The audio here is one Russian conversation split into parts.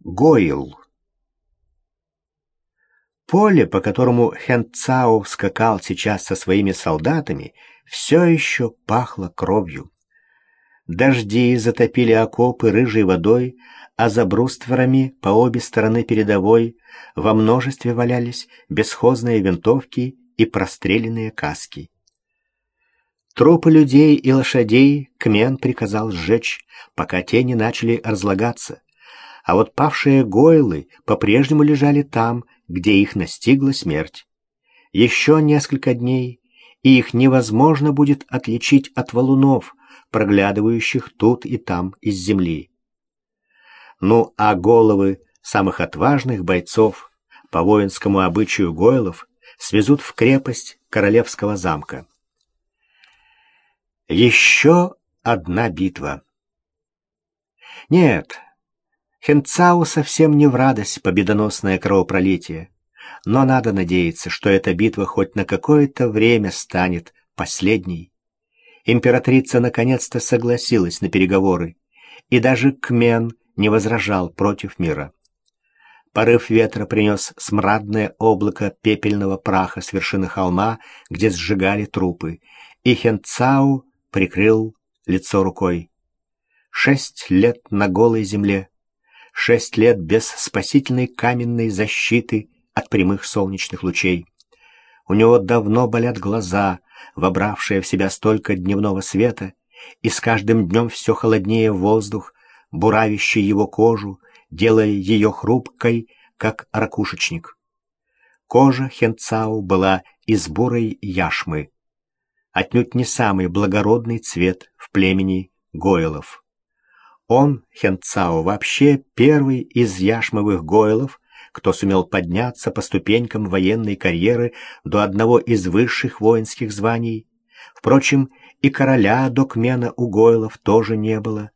Гойл. Поле, по которому Хенцау скакал сейчас со своими солдатами, все еще пахло кровью. Дожди затопили окопы рыжей водой, а за брустверами по обе стороны передовой во множестве валялись бесхозные винтовки и простреленные каски. Трупы людей и лошадей Кмен приказал сжечь, пока те не начали разлагаться, а вот павшие гойлы по-прежнему лежали там, где их настигла смерть. Еще несколько дней, и их невозможно будет отличить от валунов, проглядывающих тут и там из земли. Ну а головы самых отважных бойцов по воинскому обычаю гойлов свезут в крепость королевского замка. Еще одна битва. Нет, Хенцау совсем не в радость победоносное кровопролитие, но надо надеяться, что эта битва хоть на какое-то время станет последней. Императрица наконец-то согласилась на переговоры, и даже Кмен не возражал против мира. Порыв ветра принес смрадное облако пепельного праха с вершины холма, где сжигали трупы, и Хенцау прикрыл лицо рукой. Шесть лет на голой земле, шесть лет без спасительной каменной защиты от прямых солнечных лучей. У него давно болят глаза, вобравшие в себя столько дневного света, и с каждым днем все холоднее воздух, буравящий его кожу, делая ее хрупкой, как ракушечник. Кожа Хенцау была из бурой яшмы, отнюдь не самый благородный цвет в племени Гойлов. Он, Хенцао, вообще первый из яшмовых Гойлов, кто сумел подняться по ступенькам военной карьеры до одного из высших воинских званий. Впрочем, и короля Докмена у Гойлов тоже не было,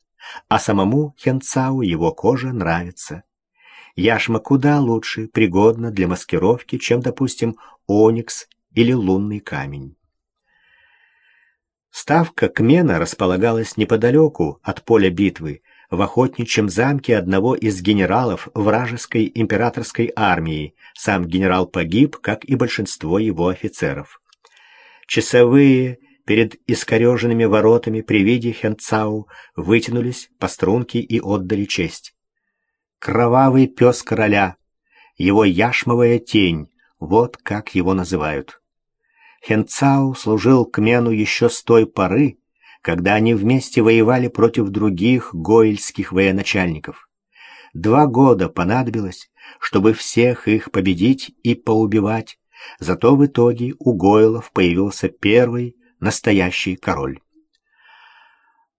а самому Хенцау его кожа нравится. Яшма куда лучше пригодна для маскировки, чем, допустим, оникс или лунный камень. Ставка Кмена располагалась неподалеку от поля битвы, в охотничьем замке одного из генералов вражеской императорской армии. Сам генерал погиб, как и большинство его офицеров. Часовые перед искореженными воротами при виде Хенцау вытянулись по струнке и отдали честь. Кровавый пес короля, его яшмовая тень, вот как его называют. Хенцау служил Кмену еще с той поры, когда они вместе воевали против других гойльских военачальников. Два года понадобилось, чтобы всех их победить и поубивать, зато в итоге у гойлов появился первый настоящий король.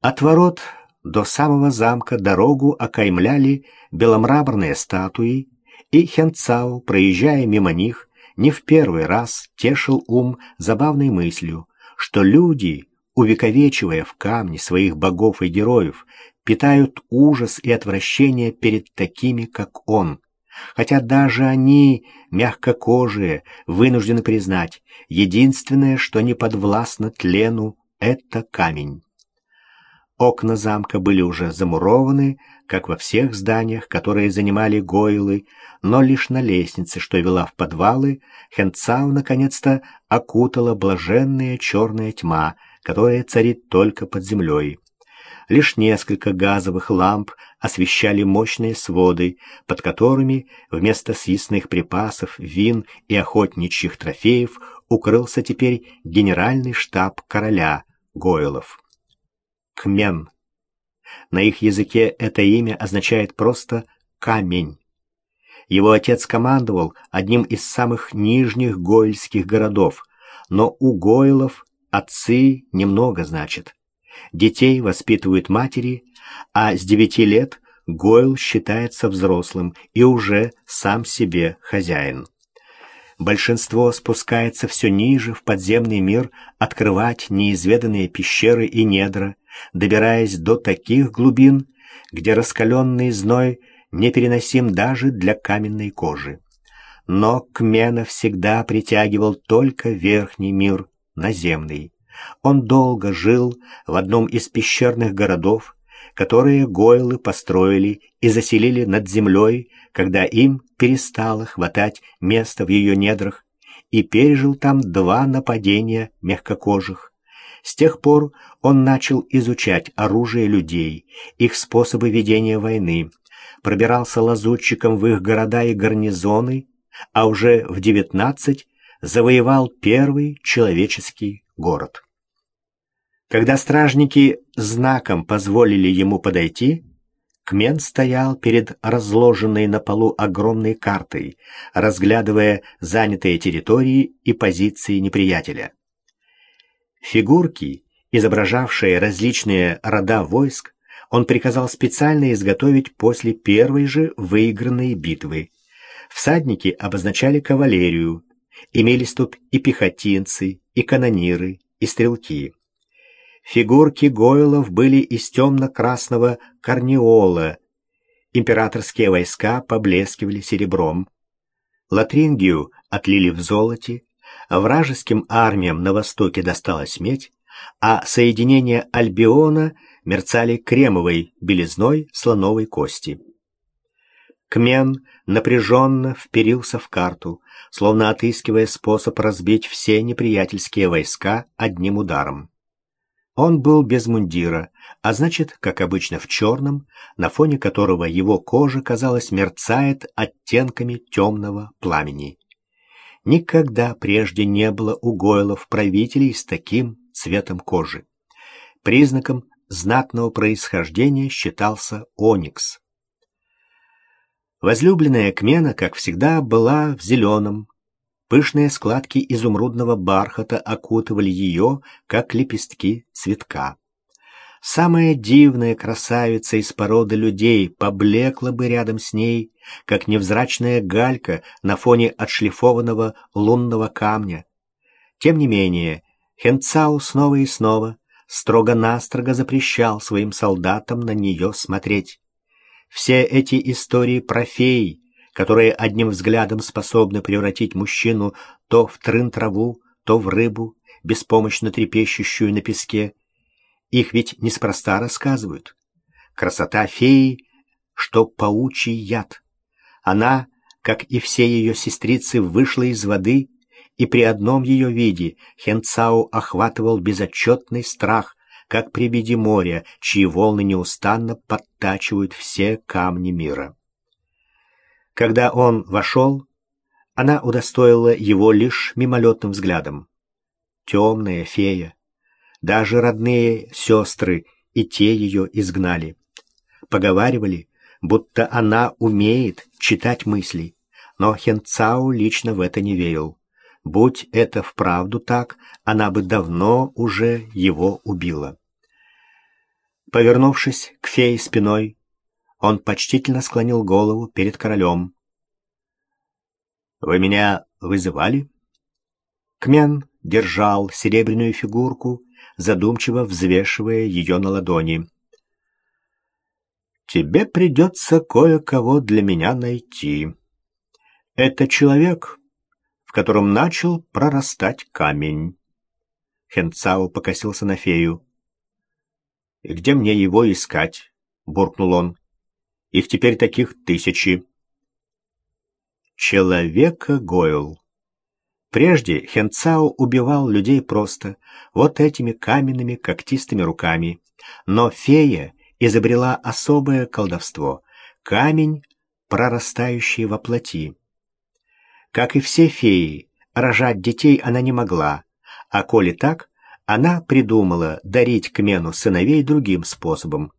От ворот до самого замка дорогу окаймляли беломраморные статуи, и Хенцау, проезжая мимо них, не в первый раз тешил ум забавной мыслью, что люди, увековечивая в камне своих богов и героев, питают ужас и отвращение перед такими, как он. Хотя даже они, мягкокожие, вынуждены признать, единственное, что не подвластно тлену, это камень. Окна замка были уже замурованы, как во всех зданиях, которые занимали гойлы, но лишь на лестнице, что вела в подвалы, Хенцау наконец-то окутала блаженная черная тьма, которая царит только под землей. Лишь несколько газовых ламп освещали мощные своды, под которыми вместо съестных припасов, вин и охотничьих трофеев укрылся теперь генеральный штаб короля Гойлов. Кмен. На их языке это имя означает просто «камень». Его отец командовал одним из самых нижних гойльских городов, но у гойлов отцы немного значат. Детей воспитывают матери, а с девяти лет гойл считается взрослым и уже сам себе хозяин. Большинство спускается все ниже в подземный мир открывать неизведанные пещеры и недра, добираясь до таких глубин, где раскаленный зной непереносим даже для каменной кожи. Но Кмена всегда притягивал только верхний мир, наземный. Он долго жил в одном из пещерных городов, которые гойлы построили и заселили над землей, когда им перестало хватать места в ее недрах, и пережил там два нападения мягкокожих. С тех пор он начал изучать оружие людей, их способы ведения войны, пробирался лазутчиком в их города и гарнизоны, а уже в девятнадцать завоевал первый человеческий город. Когда стражники знаком позволили ему подойти, Кмен стоял перед разложенной на полу огромной картой, разглядывая занятые территории и позиции неприятеля. Фигурки, изображавшие различные рода войск, он приказал специально изготовить после первой же выигранной битвы. Всадники обозначали кавалерию, имелись тут и пехотинцы, и канониры, и стрелки. Фигурки гойлов были из темно-красного карниола. Императорские войска поблескивали серебром. Латрингию отлили в золоте, вражеским армиям на востоке досталась медь, а соединения Альбиона мерцали кремовой белизной слоновой кости. Кмен напряженно вперился в карту, словно отыскивая способ разбить все неприятельские войска одним ударом. Он был без мундира, а значит, как обычно, в черном, на фоне которого его кожа, казалось, мерцает оттенками темного пламени. Никогда прежде не было у Гойлов правителей с таким цветом кожи. Признаком знатного происхождения считался оникс. Возлюбленная Кмена, как всегда, была в зеленом, Пышные складки изумрудного бархата окутывали ее, как лепестки цветка. Самая дивная красавица из породы людей поблекла бы рядом с ней, как невзрачная галька на фоне отшлифованного лунного камня. Тем не менее, Хенцау снова и снова строго-настрого запрещал своим солдатам на нее смотреть. Все эти истории про фей, которые одним взглядом способны превратить мужчину то в трын-траву, то в рыбу, беспомощно трепещущую на песке. Их ведь неспроста рассказывают. Красота феи, что паучий яд. Она, как и все ее сестрицы, вышла из воды, и при одном ее виде Хенцау охватывал безотчетный страх, как при виде моря, чьи волны неустанно подтачивают все камни мира. Когда он вошел, она удостоила его лишь мимолетным взглядом. Темная фея. Даже родные сестры и те ее изгнали. Поговаривали, будто она умеет читать мысли, но Хенцау лично в это не верил. Будь это вправду так, она бы давно уже его убила. Повернувшись к фее спиной, он почтительно склонил голову перед королем. «Вы меня вызывали?» Кмен держал серебряную фигурку, задумчиво взвешивая ее на ладони. «Тебе придется кое-кого для меня найти. Это человек, в котором начал прорастать камень». Хенцао покосился на фею. «И где мне его искать?» — буркнул он. Их теперь таких тысячи. Человека Гойл. Прежде Хенцао убивал людей просто, вот этими каменными когтистыми руками. Но фея изобрела особое колдовство — камень, прорастающий во плоти. Как и все феи, рожать детей она не могла, а коли так, она придумала дарить Кмену сыновей другим способом,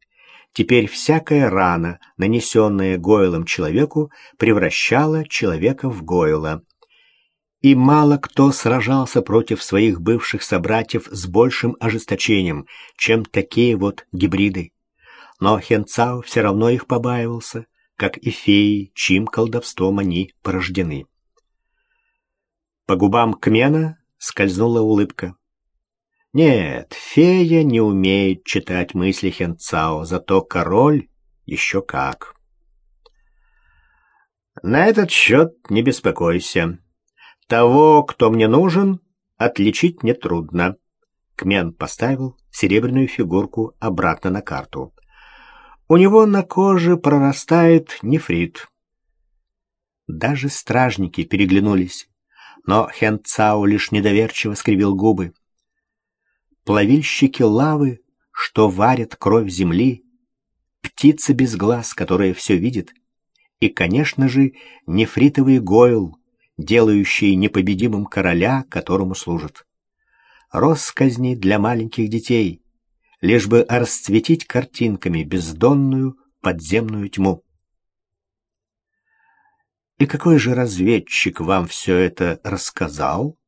Теперь всякая рана, нанесенная Гойлом человеку, превращала человека в Гойла. И мало кто сражался против своих бывших собратьев с большим ожесточением, чем такие вот гибриды. Но Хенцао все равно их побаивался, как и феи, чьим колдовством они порождены. По губам Кмена скользнула улыбка. Нет, фея не умеет читать мысли Хенцао, зато король еще как. На этот счет не беспокойся. Того, кто мне нужен, отличить нетрудно. Кмен поставил серебряную фигурку обратно на карту. У него на коже прорастает нефрит. Даже стражники переглянулись, но Хэн Цао лишь недоверчиво скривил губы. Плавильщики лавы, что варят кровь земли, птица без глаз, которая все видит, и, конечно же, нефритовый гойл, делающий непобедимым короля, которому служат. Росказни для маленьких детей, лишь бы расцветить картинками бездонную подземную тьму. «И какой же разведчик вам все это рассказал?»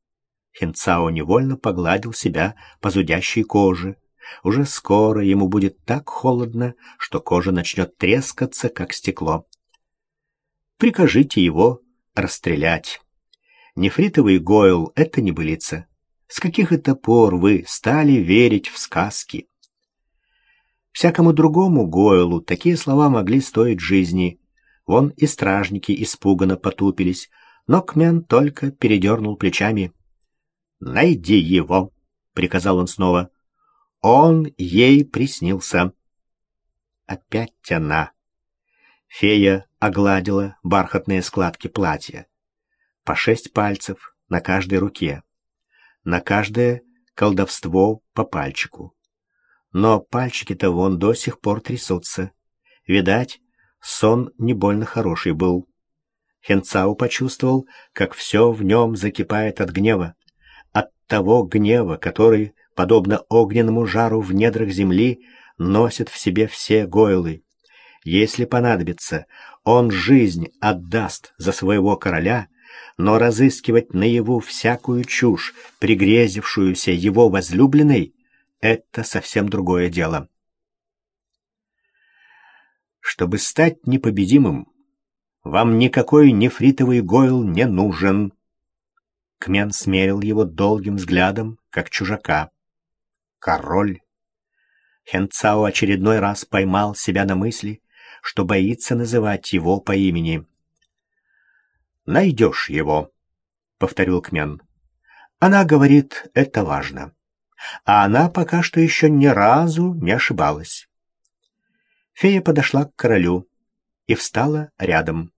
Хенцао невольно погладил себя по зудящей коже. Уже скоро ему будет так холодно, что кожа начнет трескаться, как стекло. Прикажите его расстрелять. Нефритовый Гойл — это не былица. С каких это пор вы стали верить в сказки? Всякому другому Гойлу такие слова могли стоить жизни. Вон и стражники испуганно потупились, но Кмен только передернул плечами. «Найди его!» — приказал он снова. Он ей приснился. Опять она. Фея огладила бархатные складки платья. По шесть пальцев на каждой руке. На каждое колдовство по пальчику. Но пальчики-то вон до сих пор трясутся. Видать, сон не больно хороший был. Хенцау почувствовал, как все в нем закипает от гнева. От того гнева, который, подобно огненному жару в недрах земли, носит в себе все гойлы. Если понадобится, он жизнь отдаст за своего короля, но разыскивать наяву всякую чушь, пригрезившуюся его возлюбленной, это совсем другое дело. Чтобы стать непобедимым, вам никакой нефритовый гойл не нужен. Кмен смерил его долгим взглядом, как чужака. Король. Хенцао очередной раз поймал себя на мысли, что боится называть его по имени. «Найдешь его», — повторил Кмен. Она говорит, это важно. А она пока что еще ни разу не ошибалась. Фея подошла к королю и встала рядом.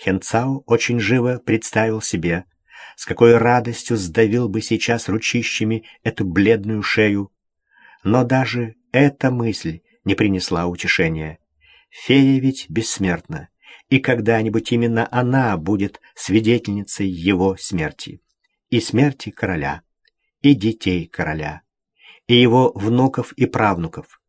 Хенцао очень живо представил себе, с какой радостью сдавил бы сейчас ручищами эту бледную шею. Но даже эта мысль не принесла утешения. Фея ведь бессмертна, и когда-нибудь именно она будет свидетельницей его смерти. И смерти короля, и детей короля, и его внуков и правнуков.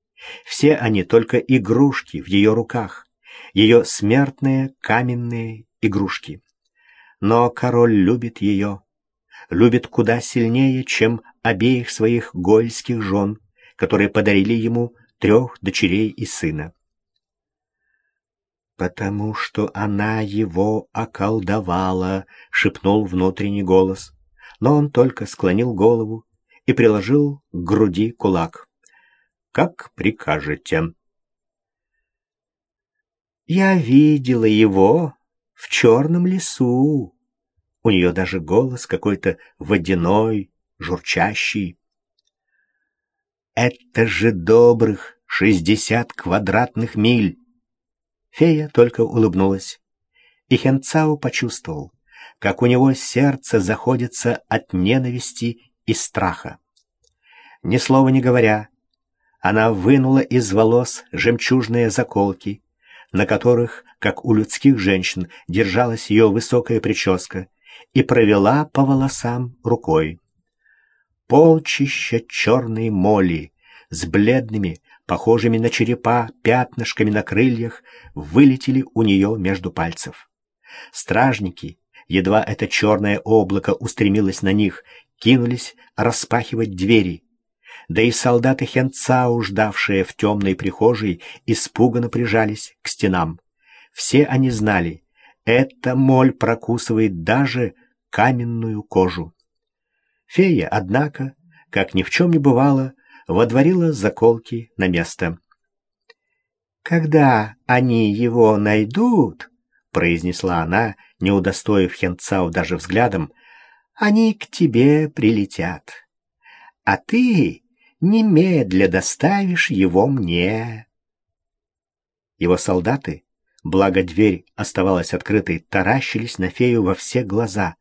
Все они только игрушки в ее руках, ее смертные каменные игрушки. Но король любит ее, любит куда сильнее, чем обеих своих гольских жен, которые подарили ему трех дочерей и сына потому что она его околдовала», — шепнул внутренний голос. Но он только склонил голову и приложил к груди кулак. «Как прикажете». «Я видела его в черном лесу». У нее даже голос какой-то водяной, журчащий. «Это же добрых шестьдесят квадратных миль!» Фея только улыбнулась. И Хенцао почувствовал, как у него сердце заходится от ненависти и страха. Ни слова не говоря, она вынула из волос жемчужные заколки, на которых, как у людских женщин, держалась ее высокая прическа, и провела по волосам рукой. Полчища черной моли с бледными, похожими на черепа, пятнышками на крыльях, вылетели у нее между пальцев. Стражники, едва это черное облако устремилось на них, кинулись распахивать двери. Да и солдаты Хенцау, ждавшие в темной прихожей, испуганно прижались к стенам. Все они знали, эта моль прокусывает даже каменную кожу. Фея, однако, как ни в чем не бывало, водворила заколки на место. «Когда они его найдут», — произнесла она, не удостоив Хенцау даже взглядом, — «они к тебе прилетят. А ты немедля доставишь его мне». Его солдаты, благо дверь оставалась открытой, таращились на фею во все глаза,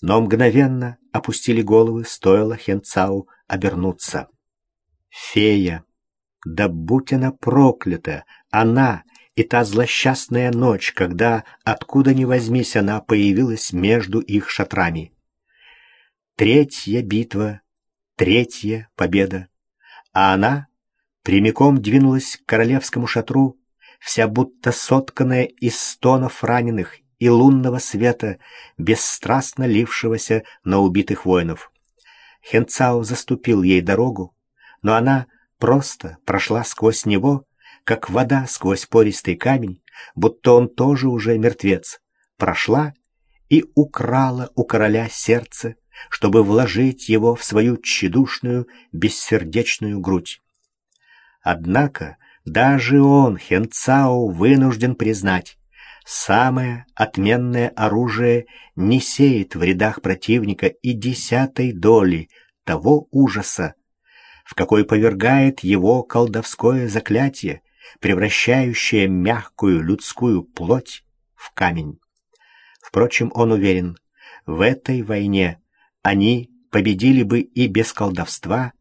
но мгновенно опустили головы, стоило Хенцау обернуться. Фея! Да будь она проклята! Она и та злосчастная ночь, когда, откуда ни возьмись, она появилась между их шатрами. Третья битва, третья победа. А она прямиком двинулась к королевскому шатру, вся будто сотканная из стонов раненых и лунного света, бесстрастно лившегося на убитых воинов. Хенцао заступил ей дорогу, но она просто прошла сквозь него, как вода сквозь пористый камень, будто он тоже уже мертвец, прошла и украла у короля сердце, чтобы вложить его в свою тщедушную, бессердечную грудь. Однако даже он, Хенцао, вынужден признать, самое отменное оружие не сеет в рядах противника и десятой доли того ужаса, в какой повергает его колдовское заклятие, превращающее мягкую людскую плоть в камень. Впрочем, он уверен, в этой войне они победили бы и без колдовства,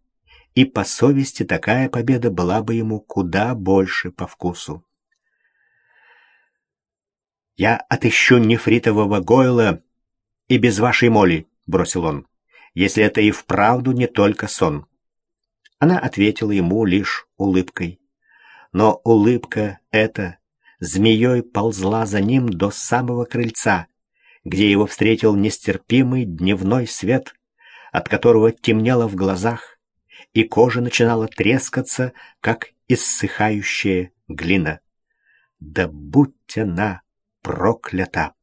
и по совести такая победа была бы ему куда больше по вкусу. «Я отыщу нефритового Гойла и без вашей моли», — бросил он, — «если это и вправду не только сон». Она ответила ему лишь улыбкой. Но улыбка эта змеей ползла за ним до самого крыльца, где его встретил нестерпимый дневной свет, от которого темнело в глазах, и кожа начинала трескаться, как иссыхающая глина. Да будь она проклята!